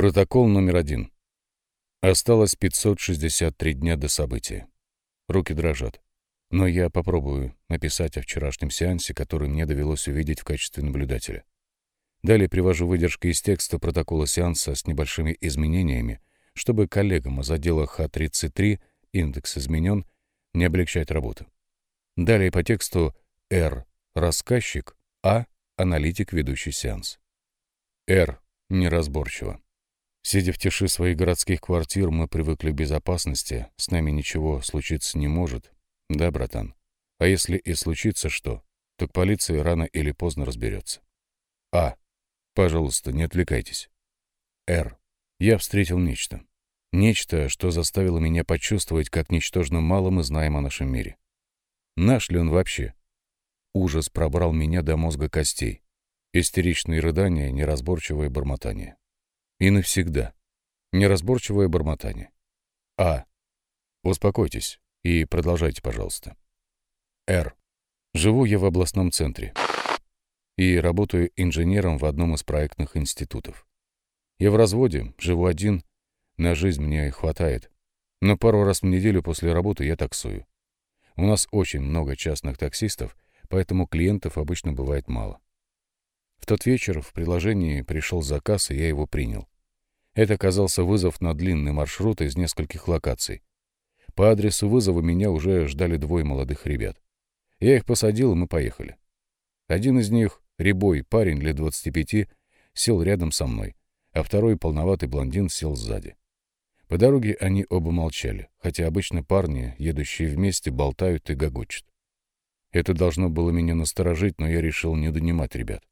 Протокол номер один. Осталось 563 дня до события. Руки дрожат. Но я попробую написать о вчерашнем сеансе, который мне довелось увидеть в качестве наблюдателя. Далее привожу выдержки из текста протокола сеанса с небольшими изменениями, чтобы коллегам из отдела Х-33 индекс изменен, не облегчать работу. Далее по тексту Р — рассказчик, А — аналитик, ведущий сеанс. R — неразборчиво. Сидя в тиши своих городских квартир, мы привыкли к безопасности, с нами ничего случиться не может. Да, братан? А если и случится что, так полиция рано или поздно разберется. А. Пожалуйста, не отвлекайтесь. Р. Я встретил нечто. Нечто, что заставило меня почувствовать, как ничтожно мало мы знаем о нашем мире. Наш ли он вообще? Ужас пробрал меня до мозга костей. Истеричные рыдания, неразборчивое бормотание. И навсегда. Неразборчивое бормотание. А. Успокойтесь и продолжайте, пожалуйста. Р. Живу я в областном центре и работаю инженером в одном из проектных институтов. Я в разводе, живу один, на жизнь мне хватает, но пару раз в неделю после работы я таксую. У нас очень много частных таксистов, поэтому клиентов обычно бывает мало. В тот вечер в приложении пришел заказ, и я его принял. Это оказался вызов на длинный маршрут из нескольких локаций. По адресу вызова меня уже ждали двое молодых ребят. Я их посадил, и мы поехали. Один из них, рябой парень лет 25, сел рядом со мной, а второй, полноватый блондин, сел сзади. По дороге они оба молчали, хотя обычно парни, едущие вместе, болтают и гогочут. Это должно было меня насторожить, но я решил не донимать ребят.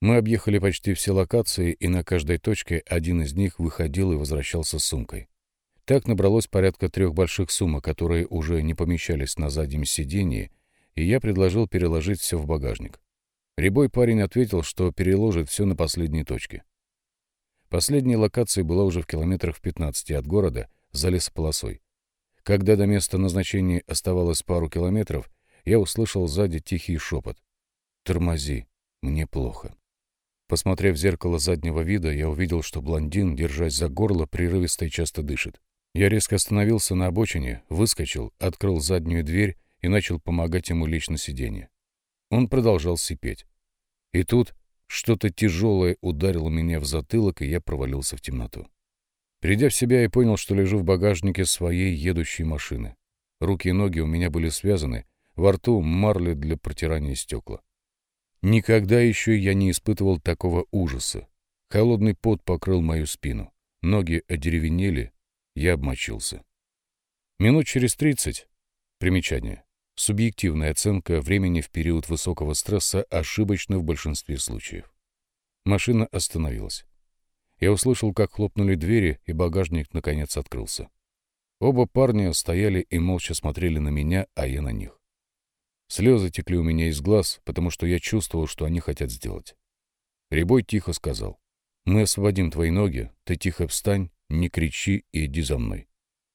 Мы объехали почти все локации, и на каждой точке один из них выходил и возвращался с сумкой. Так набралось порядка трех больших сумок, которые уже не помещались на заднем сидении, и я предложил переложить все в багажник. Рябой парень ответил, что переложит все на последней точке. Последняя локация была уже в километрах в 15 от города, за лесополосой. Когда до места назначения оставалось пару километров, я услышал сзади тихий шепот. «Тормози, мне плохо». Посмотрев в зеркало заднего вида, я увидел, что блондин, держась за горло, прерывисто и часто дышит. Я резко остановился на обочине, выскочил, открыл заднюю дверь и начал помогать ему лечь на сиденье. Он продолжал сипеть. И тут что-то тяжелое ударило меня в затылок, и я провалился в темноту. Придя в себя, я понял, что лежу в багажнике своей едущей машины. Руки и ноги у меня были связаны, во рту марли для протирания стекла. Никогда еще я не испытывал такого ужаса. Холодный пот покрыл мою спину. Ноги одеревенели, я обмочился. Минут через 30. Примечание. Субъективная оценка времени в период высокого стресса ошибочна в большинстве случаев. Машина остановилась. Я услышал, как хлопнули двери, и багажник наконец открылся. Оба парня стояли и молча смотрели на меня, а я на них. Слезы текли у меня из глаз, потому что я чувствовал, что они хотят сделать. Рябой тихо сказал. «Мы освободим твои ноги, ты тихо встань, не кричи и иди за мной.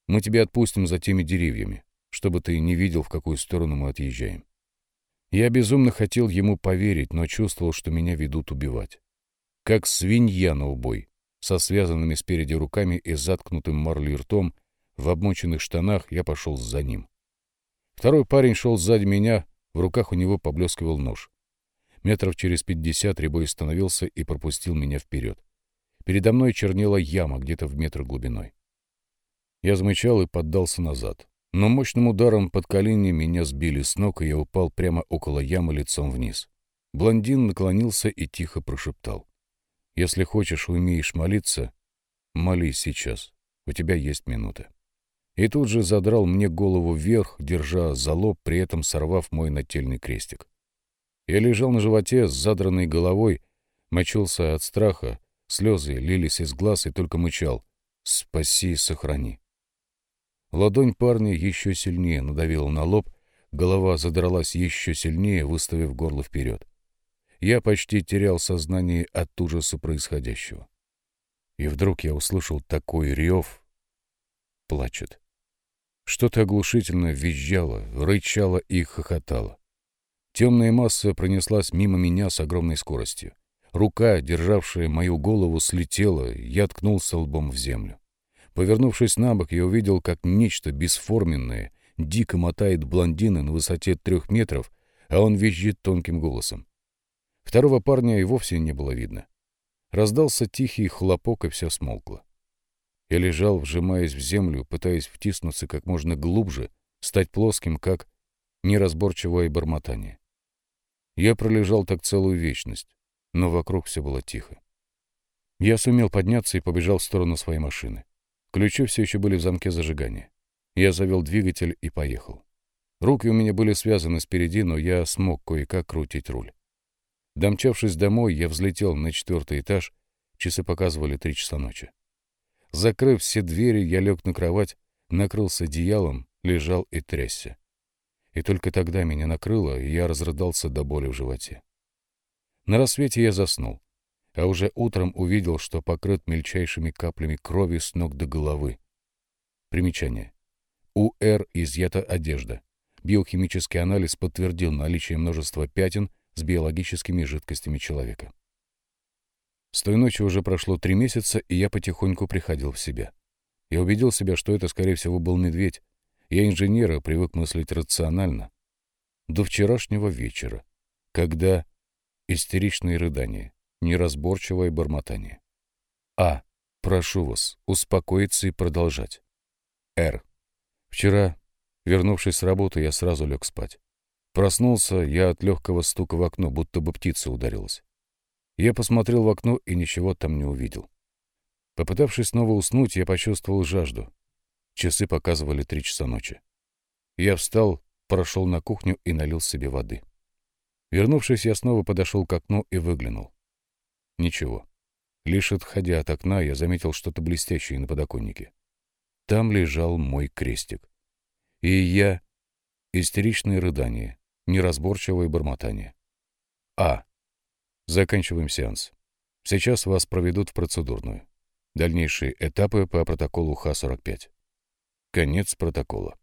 Мы тебя отпустим за теми деревьями, чтобы ты не видел, в какую сторону мы отъезжаем». Я безумно хотел ему поверить, но чувствовал, что меня ведут убивать. Как свинья на убой, со связанными спереди руками и заткнутым марлей ртом, в обмоченных штанах я пошел за ним. Второй парень шел сзади меня, в руках у него поблескивал нож. Метров через пятьдесят Рябой остановился и пропустил меня вперед. Передо мной чернела яма где-то в метр глубиной. Я замычал и поддался назад. Но мощным ударом под колени меня сбили с ног, и я упал прямо около ямы лицом вниз. Блондин наклонился и тихо прошептал. «Если хочешь умеешь молиться, молись сейчас. У тебя есть минута» и тут же задрал мне голову вверх, держа за лоб, при этом сорвав мой нательный крестик. Я лежал на животе с задранной головой, мочился от страха, слезы лились из глаз и только мычал «Спаси, сохрани». Ладонь парня еще сильнее надавила на лоб, голова задралась еще сильнее, выставив горло вперед. Я почти терял сознание от ужаса происходящего. И вдруг я услышал такой рев. Плачет. Что-то оглушительно визжало, рычало и хохотало. Темная масса пронеслась мимо меня с огромной скоростью. Рука, державшая мою голову, слетела, я ткнулся лбом в землю. Повернувшись на бок, я увидел, как нечто бесформенное дико мотает блондина на высоте трех метров, а он визжит тонким голосом. Второго парня и вовсе не было видно. Раздался тихий хлопок, и все смолкло. Я лежал, вжимаясь в землю, пытаясь втиснуться как можно глубже, стать плоским, как неразборчивое бормотание. Я пролежал так целую вечность, но вокруг все было тихо. Я сумел подняться и побежал в сторону своей машины. Ключи все еще были в замке зажигания. Я завел двигатель и поехал. Руки у меня были связаны спереди, но я смог кое-как крутить руль. Домчавшись домой, я взлетел на четвертый этаж, часы показывали три часа ночи. Закрыв все двери, я лег на кровать, накрылся одеялом, лежал и трясся. И только тогда меня накрыло, и я разрыдался до боли в животе. На рассвете я заснул, а уже утром увидел, что покрыт мельчайшими каплями крови с ног до головы. Примечание. У Р изъята одежда. Биохимический анализ подтвердил наличие множества пятен с биологическими жидкостями человека. С той ночи уже прошло три месяца, и я потихоньку приходил в себя. Я убедил себя, что это, скорее всего, был медведь. Я инженера, привык мыслить рационально. До вчерашнего вечера, когда истеричные рыдания, неразборчивое бормотание. А. Прошу вас успокоиться и продолжать. Р. Вчера, вернувшись с работы, я сразу лег спать. Проснулся я от легкого стука в окно, будто бы птица ударилась. Я посмотрел в окно и ничего там не увидел. Попытавшись снова уснуть, я почувствовал жажду. Часы показывали три часа ночи. Я встал, прошел на кухню и налил себе воды. Вернувшись, я снова подошел к окну и выглянул. Ничего. Лишь отходя от окна, я заметил что-то блестящее на подоконнике. Там лежал мой крестик. И я... Истеричные рыдания, неразборчивое бормотание. А. Заканчиваем сеанс. Сейчас вас проведут в процедурную. Дальнейшие этапы по протоколу Х-45. Конец протокола.